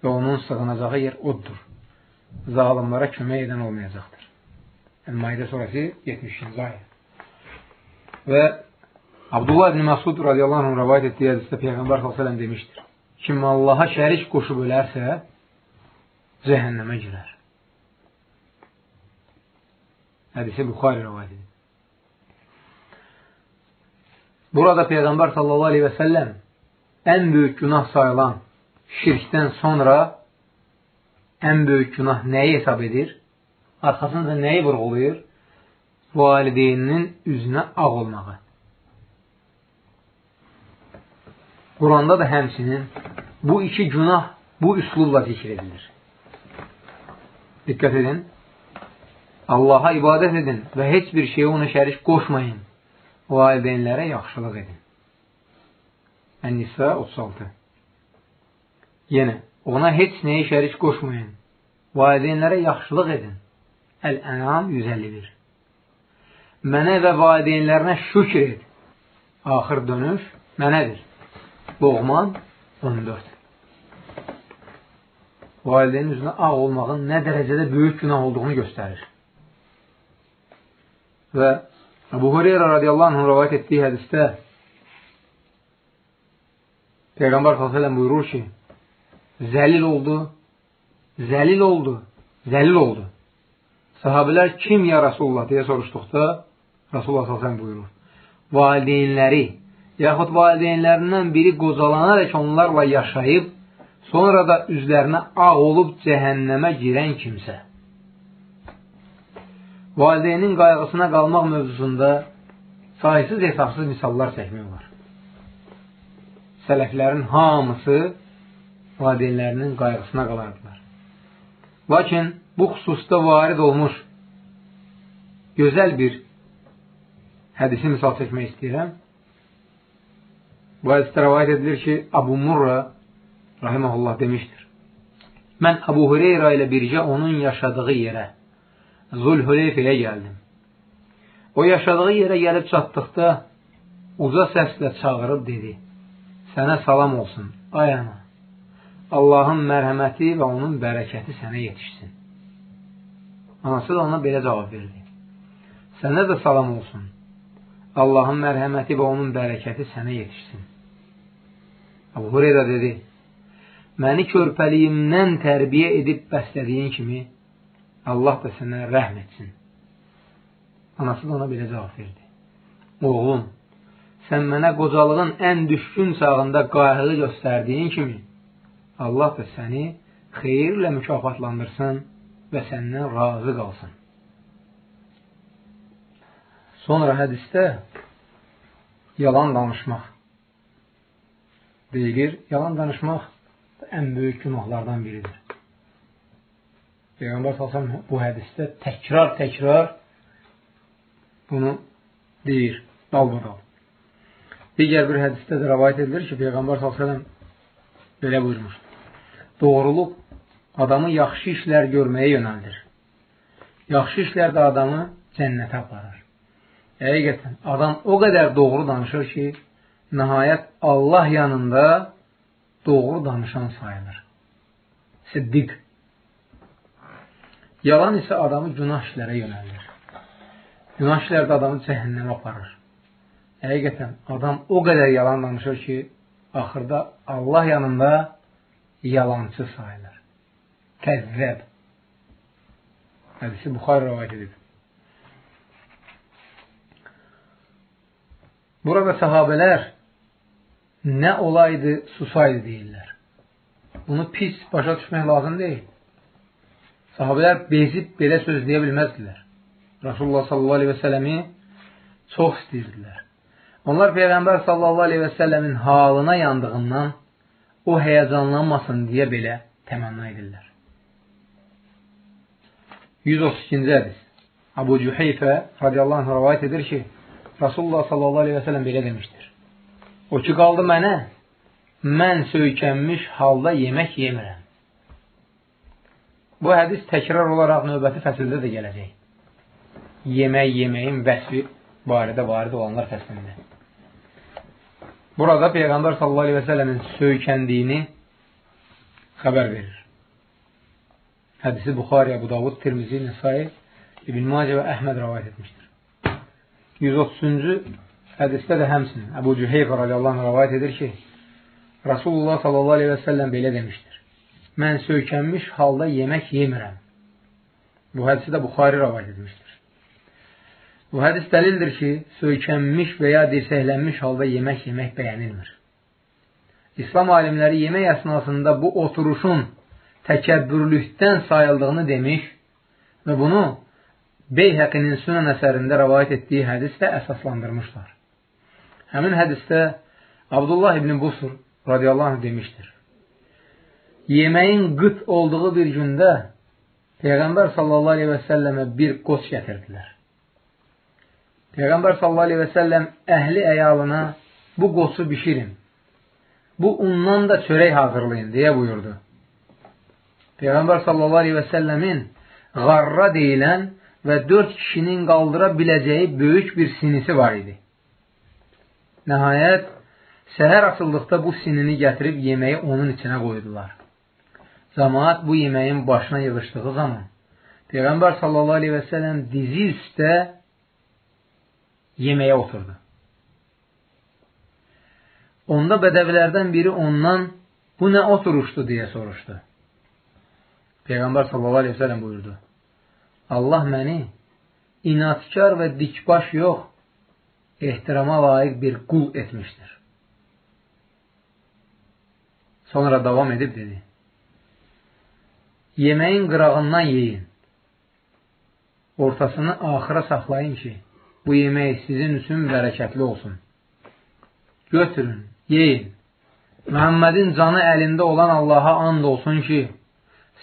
Və onun sığınacağı yer oddur. Zalimlara kömək edən olmayacaqdır. Əl-Maidə surəsi 70-ci ayə. Və Abdullah ibn Məsud radiyallahu anh rəvayət etdiyi hədisdə Peyğəmbər s.ə.v demişdir kim Allaha şərik qoşub ölərsə, cəhənnəmə girər. Hədisi Buxari rəvayət edir. Burada Peyğəmbər sallallahu aleyhi və səlləm ən böyük günah sayılan şirkdən sonra ən böyük günah nəyi hesab edir? Arxasında nəyi vurğulayır? Valideyninin üzünə ağ olmağı. Quranda da həmsinin bu iki günah bu üslubla zikr edilir. Diqqət edin. Allaha ibadət edin və heç bir şeyə ona şərik qoşmayın. Valideynlərə yaxşılıq edin. Ən-Nisa 36 Yenə, ona heç nəyə şərik qoşmayın. Valideynlərə yaxşılıq edin. Əl-Ənam 151 Mənə və valideynlərinə şükür et. Axır dönüş mənədir. Loğman 14 Valideynin üzünə ağ olmağın nə dərəcədə böyük günah olduğunu göstərir. Və Əbu Hureyra radiyallahu anh rəvayət etdiyi hədistə Peyğəmbər s.ə.v buyurur ki, zəlil oldu, zəlil oldu, zəlil oldu. Sahabilər kim ya Rasulullah deyə soruşduqda Rasulullah s.ə.v buyurur. Valideynləri yaxud valideynlərindən biri qocalanarək onlarla yaşayıb, sonra da üzlərinə ağ olub cəhənnəmə girən kimsə. Valideynin qayğısına qalmaq mövzusunda sayısız hesabsız misallar çəkmək olar. Sələflərin hamısı valideynlərinin qayğısına qalardılar. Lakin bu xüsusda varid olmuş gözəl bir hədisi misal çəkmək istəyirəm. Bu rəvayət edilir ki, Abu Murra rahiməhullah demişdir. Mən Abu Hureyra ilə bircə onun yaşadığı yerə, Zulhüleyfəyə gəldim. O yaşadığı yerə gəlib çatdıqda uca səslə çağırıb dedi, sənə salam olsun, ay ana, Allahın mərhəməti və onun bərəkəti sənə yetişsin. Anası da ona belə cavab verdi. Sənə də salam olsun. Allahın mərhəməti və onun bərəkəti sənə yetişsin. Abu Hureyra dedi, məni körpəliyimdən tərbiyə edib bəslədiyin kimi Allah da sənə rəhm etsin. Anası da ona belə cavab verdi. Oğlum, sən mənə qocalığın ən düşkün çağında qayğı göstərdiyin kimi Allah da səni xeyirlə mükafatlandırsın və səndən razı qalsın. Sonra hədistə yalan danışmaq deyilir, yalan danışmaq ən böyük günahlardan biridir. Peyğəmbər salsam bu hədisdə təkrar-təkrar bunu deyir, dalbadal. Digər bir hədisdə də rəvayət edilir ki, Peyğəmbər salsam belə buyurmuşdur. Doğruluq adamı yaxşı işlər görməyə yönəldir. Yaxşı işlər də adamı cənnətə aparır. Həqiqətən, adam o qədər doğru danışır ki, nəhayət Allah yanında doğru danışan sayılır. Siddiq. Yalan isə adamı günah işlərə yönəldir. Günah işlər də adamı cəhənnəmə aparır. Həqiqətən, adam o qədər yalan danışır ki, axırda Allah yanında yalancı sayılır. Kəzzəb. Hədisi Buxar rəvayət edib. Burada sahabələr nə olaydı, susaydı deyirlər. Bunu pis başa düşmək lazım deyil. Sahabələr bezib belə söz deyə bilməzdilər. Rasulullah sallallahu aleyhi və sələmi çox istəyirdilər. Onlar Peyğəmbər sallallahu aleyhi və sələmin halına yandığından o həyəcanlanmasın deyə belə təmənna edirlər. 132-ci hədis Abu Cüheyfə radiyallahu anh rəvayət edir ki, Rasulullah sallallahu aleyhi və sələm belə demişdir. O ki, qaldı mənə, mən söykənmiş halda yemək yemirəm. Bu hədis təkrar olaraq növbəti fəsildə də gələcək. Yemək yeməyin vəsfi barədə varid olanlar fəslində. Burada Peyğəmbər sallallahu aleyhi və sələmin söykəndiyini xəbər verir. Hədisi Buxari, Abu Davud, Tirmizi, Nisai, İbn Macə və Əhməd rəvayət etmişdir. 130-cu Hədisdə də həmsinin Əbu Cüheyfə radiyallahu anh rəvayət edir ki, Rasulullah sallallahu aleyhi və səlləm belə demişdir. Mən söykənmiş halda yemək yemirəm. Bu hədisi də Buxari rəvayət etmişdir. Bu hədis dəlildir ki, söykənmiş və ya dirsəklənmiş halda yemək yemək bəyənilmir. İslam alimləri yemək əsnasında bu oturuşun təkəbbürlükdən sayıldığını demiş və bunu Beyhəqinin sünən əsərində rəvayət etdiyi hədislə əsaslandırmışlar. Həmin hədisdə Abdullah ibn Busur radiyallahu anh demişdir. Yeməyin qıt olduğu bir gündə Peyğəmbər sallallahu aleyhi və səlləmə bir qoç gətirdilər. Peyğəmbər sallallahu aleyhi və səlləm əhli əyalına bu qoçu bişirin. Bu undan da çörək hazırlayın deyə buyurdu. Peyğəmbər sallallahu aleyhi və səlləmin qarra deyilən və dörd kişinin qaldıra biləcəyi böyük bir sinisi var idi. Nəhayət, səhər açıldıqda bu sinini gətirib yeməyi onun içinə qoydular. Cəmaat bu yeməyin başına yığışdığı zaman Peyğəmbər sallallahu aleyhi və sələm dizi üstə yeməyə oturdu. Onda bədəvilərdən biri ondan bu nə oturuşdu deyə soruşdu. Peyğəmbər sallallahu aleyhi və sələm buyurdu. Allah məni inatkar və dikbaş yox, ehtirama layiq bir qul etmişdir. Sonra davam edib dedi. Yeməyin qırağından yeyin. Ortasını axıra saxlayın ki, bu yemək sizin üçün bərəkətli olsun. Götürün, yeyin. Məhəmmədin canı əlində olan Allaha and olsun ki,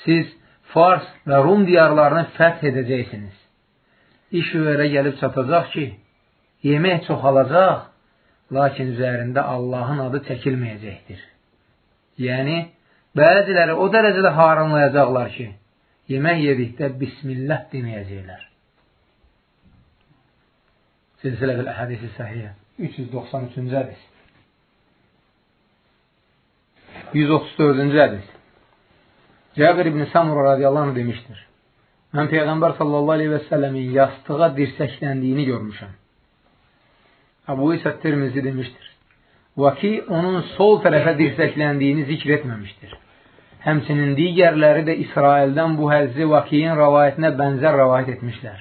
siz Fars və Rum diyarlarını fəth edəcəksiniz. İş öyrə gəlib çatacaq ki, yemək çoxalacaq, lakin üzərində Allahın adı çəkilməyəcəkdir. Yəni, bəziləri o dərəcədə haranlayacaqlar ki, yemək yedikdə Bismillah deməyəcəklər. Silsilə bil əhədisi səhiyyə 393-cü hədis 134-cü hədis Cəbir ibn Samura radiyallahu anh demişdir. Mən Peyğəmbər sallallahu aleyhi və səlləmin yastığa dirsəkləndiyini görmüşəm. Əbu İsə Tirmizi demişdir. Vaki onun sol tərəfə dirsəkləndiyini zikr etməmişdir. Həmçinin digərləri də İsraildən bu hədisi Vakiyin rəvayətinə bənzər rəvayət etmişlər.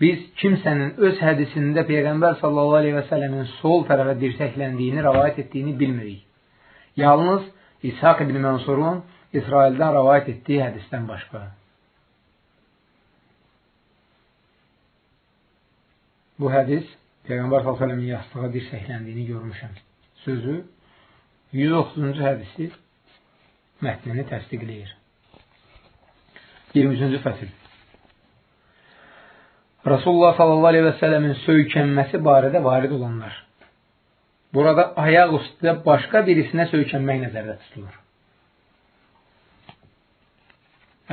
Biz kimsənin öz hədisində Peyğəmbər sallallahu aleyhi və səlləmin sol tərəfə dirsəkləndiyini rəvayət etdiyini bilmirik. Yalnız İshaq ibn Mənsurun İsraildən rəvayət etdiyi hədisdən başqa. Bu hədis Peyğəmbər s.ə.v-in yastığa dirsəkləndiyini görmüşəm. Sözü 130-cu hədisi mətnini təsdiqləyir. 23-cü fəsil Rasulullah s.ə.v-in söykənməsi barədə varid olanlar. Burada ayaq üstə başqa birisinə söykənmək nəzərdə tutulur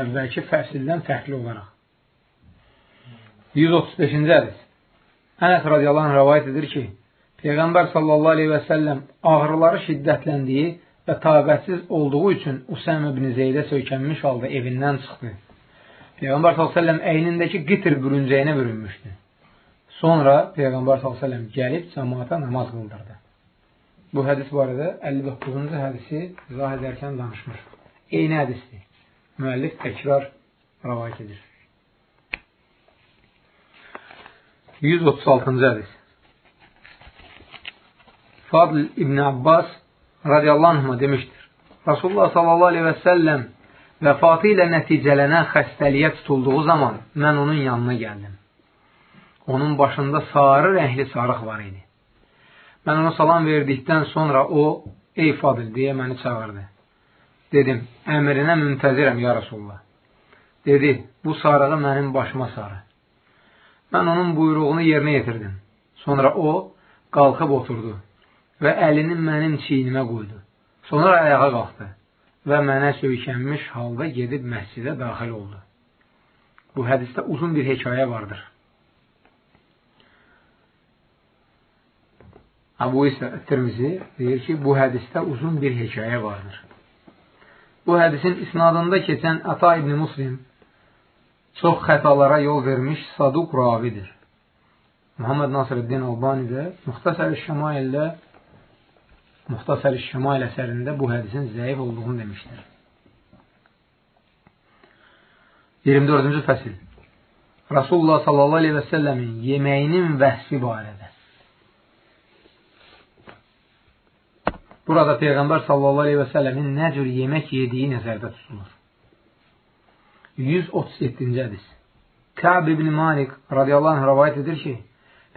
əvvəlki fəsildən fərqli olaraq. 135-ci hədis Ənəs radiyallahu rəvayət edir ki, Peyğəmbər sallallahu aleyhi və səlləm ağrıları şiddətləndiyi və tabətsiz olduğu üçün Usəm ibn Zeydə söykənmiş halda evindən çıxdı. Peyğəmbər s.ə.v əynindəki qitr bürüncəyinə bürünmüşdü. Sonra Peyğəmbər s.ə.v gəlib cəmaata namaz qıldırdı. Bu hədis barədə 59-cu hədisi izah edərkən danışmış. Eyni hədisdir müəllif təkrar rəvayət edir. 136-cı hədis Fadl İbn Abbas radiyallahu anhuma demişdir. Rasulullah sallallahu aleyhi və səlləm vəfatı ilə nəticələnən xəstəliyə tutulduğu zaman mən onun yanına gəldim. Onun başında sarı rəngli sarıq var idi. Mən ona salam verdikdən sonra o, ey Fadil deyə məni çağırdı. Dedim, əmrinə müntəzirəm, ya Rasulullah. Dedi, bu sarığı mənim başıma sarı. Mən onun buyruğunu yerinə yetirdim. Sonra o, qalxıb oturdu və əlini mənim çiynimə qoydu. Sonra ayağa qalxdı və mənə söykənmiş halda gedib məscidə daxil oldu. Bu hədisdə uzun bir hekayə vardır. Abu İsa Tirmizi deyir ki, bu hədisdə uzun bir hekayə vardır. Bu hədisin isnadında keçən Əta ibn Muslim çox xətalara yol vermiş saduq ravidir. Muhammed Nasirəddin Albani də Muxtasər-i Şəmaildə Muxtasər-i Şəmail əsərində bu hədisin zəif olduğunu demişdir. 24-cü fəsil Rasulullah sallallahu aleyhi və səlləmin yeməyinin vəhsi barədə Burada Peyğəmbər sallallahu aleyhi və səlləmin nə cür yemək yediyi nəzərdə tutulur. 137-ci hədis Kəb ibn Malik radiyallahu anh rəvayət edir ki,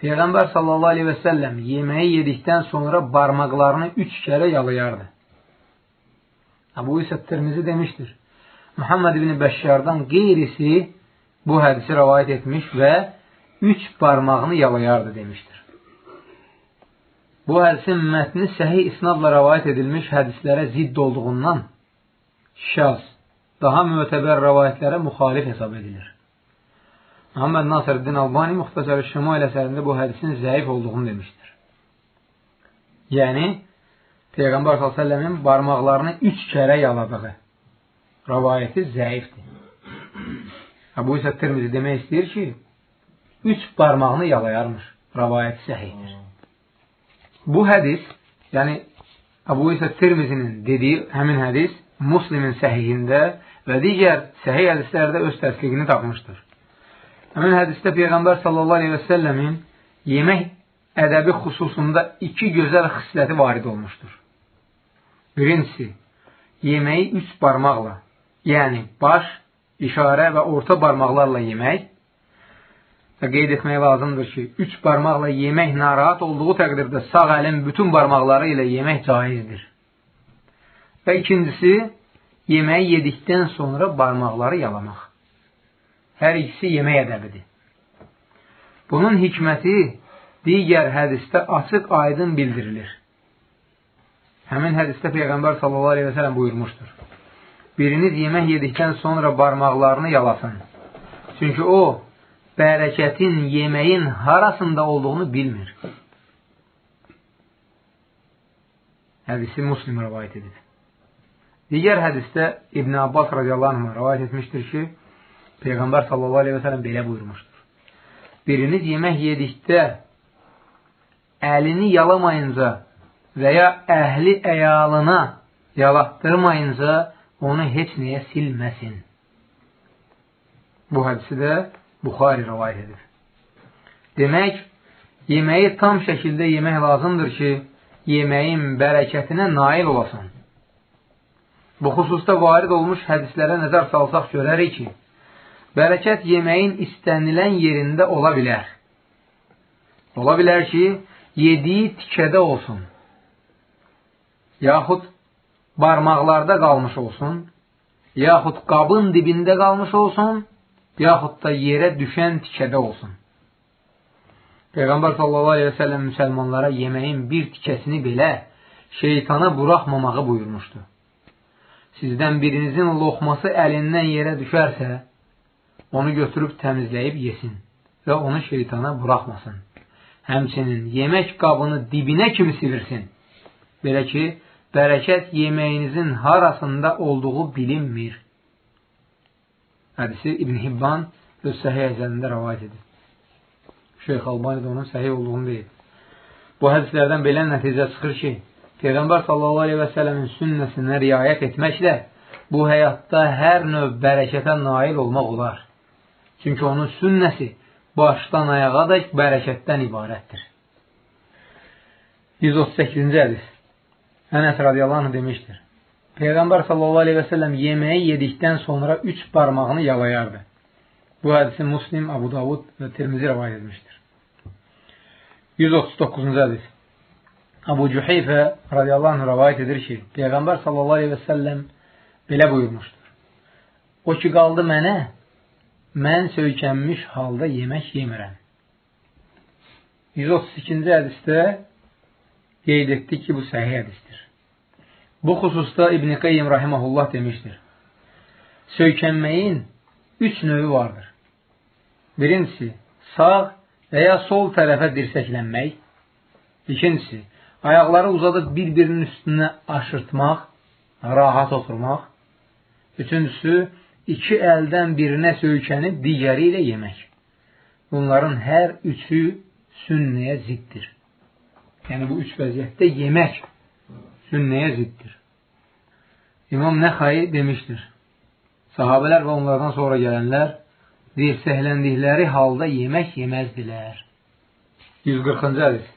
Peyğəmbər sallallahu aleyhi və səlləm yeməyi yedikdən sonra barmaqlarını üç kərə yalayardı. Əbu İsə Tirmizi demişdir. Muhammed ibn Bəşşardan qeyrisi bu hədisi rəvayət etmiş və üç barmağını yalayardı demişdir. Bu hədisin mətni səhi isnadla rəvayət edilmiş hədislərə zidd olduğundan şəz, daha mötəbər rəvayətlərə müxalif hesab edilir. Muhammed Nasirəddin Albani Muxtasar-ı Şimal əsərində bu hədisin zəif olduğunu demişdir. Yəni, Peyğəmbər s.ə.v-in barmaqlarını üç kərə yaladığı rəvayəti zəifdir. Bu isə Tirmizi demək istəyir ki, üç barmağını yalayarmış. Rəvayəti səhiydir. Bu hədis, yəni Əbu İsa Tirmizinin dediyi həmin hədis Muslimin səhihində və digər səhih hədislərdə öz təsdiqini tapmışdır. Həmin hədisdə Peyğəmbər sallallahu aleyhi və səlləmin yemək ədəbi xüsusunda iki gözəl xisləti varid olmuşdur. Birincisi, yeməyi üç barmaqla, yəni baş, işarə və orta barmaqlarla yemək və qeyd etmək lazımdır ki, üç barmaqla yemək narahat olduğu təqdirdə sağ əlin bütün barmaqları ilə yemək caizdir. Və ikincisi, yeməyi yedikdən sonra barmaqları yalamaq. Hər ikisi yemək ədəbidir. Bunun hikməti digər hədisdə açıq aydın bildirilir. Həmin hədisdə Peyğəmbər sələm buyurmuşdur. Biriniz yemək yedikdən sonra barmaqlarını yalasın. Çünki o, bərəkətin yeməyin harasında olduğunu bilmir. Hədisi Muslim rəvayət edir. Digər hədisdə İbn Abbas radiyallahu anh rəvayət etmişdir ki, Peyğəmbər sallallahu aleyhi və sələm belə buyurmuşdur. Biriniz yemək yedikdə əlini yalamayınca və ya əhli əyalına yalatdırmayınca onu heç nəyə silməsin. Bu hədisi də Buxari rəvayət edir. Demək, yeməyi tam şəkildə yemək lazımdır ki, yeməyin bərəkətinə nail olasan. Bu xüsusda varid olmuş hədislərə nəzər salsaq görərik ki, bərəkət yeməyin istənilən yerində ola bilər. Ola bilər ki, yediyi tikədə olsun, yaxud barmaqlarda qalmış olsun, yaxud qabın dibində qalmış olsun, yaxud da yerə düşən tikədə olsun. Peyğəmbər sallallahu aleyhi və səlləm müsəlmanlara yeməyin bir tikəsini belə şeytana buraxmamağı buyurmuşdu. Sizdən birinizin loxması əlindən yerə düşərsə, onu götürüb təmizləyib yesin və onu şeytana buraxmasın. Həmçinin yemək qabını dibinə kimi sivirsin. Belə ki, bərəkət yeməyinizin harasında olduğu bilinmir. Hədisi İbn Hibban öz səhih əzəlində rəvayət edir. Şeyx Albani də onun səhih olduğunu deyir. Bu hədislərdən belə nəticə çıxır ki, Peyğəmbər sallallahu aleyhi və sələmin sünnəsinə riayət etməklə bu həyatda hər növ bərəkətə nail olmaq olar. Çünki onun sünnəsi başdan ayağa da bərəkətdən ibarətdir. 138-ci hədis Ənəs radiyallahu anh demişdir. Peyğəmbər səlləm yeməyi yedikdən sonra üç barmağını yalayardı. Bu hədisi Muslim, Abu Davud və Tirmizi rəvayət etmişdir. 139-cu hədis Abu Cüheyfə radiyallahu anh rəvayət edir ki, Peyğəmbər səlləm belə buyurmuşdur. O ki, qaldı mənə, mən söykənmiş halda yemək yemirəm. 132-ci hədisdə qeyd etdik ki, bu səhih hədisdir. Bu xüsusda İbn Qeyyim rahimehullah demişdir. Söykənməyin üç növü vardır. Birincisi, sağ və ya sol tərəfə dirsəklənmək. İkincisi, ayaqları uzadıb bir-birinin üstünə aşırtmaq, rahat oturmaq. Üçüncüsü, iki əldən birinə söykənib digəri ilə yemək. Bunların hər üçü sünnəyə ziddir. Yəni, bu üç vəziyyətdə yemək sünnəyə ziddir. İmam Nəxai demişdir. Sahabələr və onlardan sonra gələnlər dirsəkləndikləri halda yemək yeməzdilər. 140-cı hədis.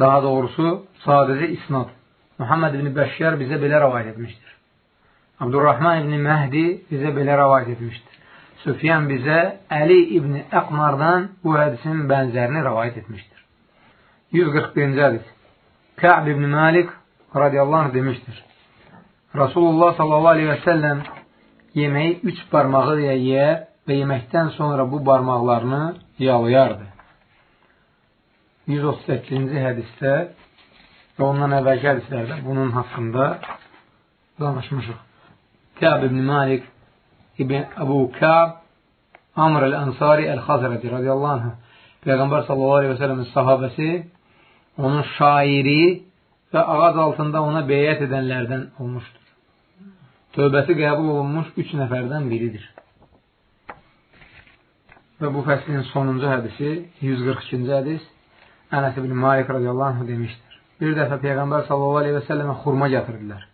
Daha doğrusu, sadəcə isnad. Muhammed ibn Bəşşər bizə belə rəvayət etmişdir. Abdurrahman ibn Məhdi bizə belə rəvayət etmişdir. Süfyan bizə Əli ibn Əqmardan bu hədisin bənzərini rəvayət etmişdir. 141-ci hədis. Kə'b ibn Malik radiyallahu anh demişdir. Rasulullah sallallahu aleyhi və səlləm yeməyi üç barmağı ilə yeyər və yeməkdən sonra bu barmaqlarını yalayardı. 138-ci hədisdə və ondan əvvəlki hədislərdə bunun haqqında danışmışıq. Kəb ibn Malik ibn Əbu Kəb Amr el-Ənsari el-Xazrədi radiyallahu anh Peyğəmbər sallallahu aleyhi və səlləmin sahabəsi onun şairi və ağac altında ona beyət edənlərdən olmuşdur. Tövbəsi qəbul olunmuş üç nəfərdən biridir. Və bu fəslin sonuncu hədisi, 142-ci hədis, Ənəs ibn Malik radiyallahu anh demişdir. Bir dəfə Peyğəmbər sallallahu aleyhi və səlləmə xurma gətirdilər.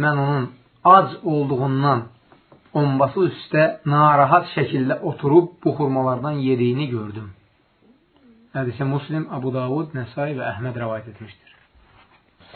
Mən onun ac olduğundan ombası üstə narahat şəkildə oturub bu xurmalardan yediyini gördüm. Hədisi Muslim, Abu Davud, Nəsai və Əhməd rəvayət etmişdir.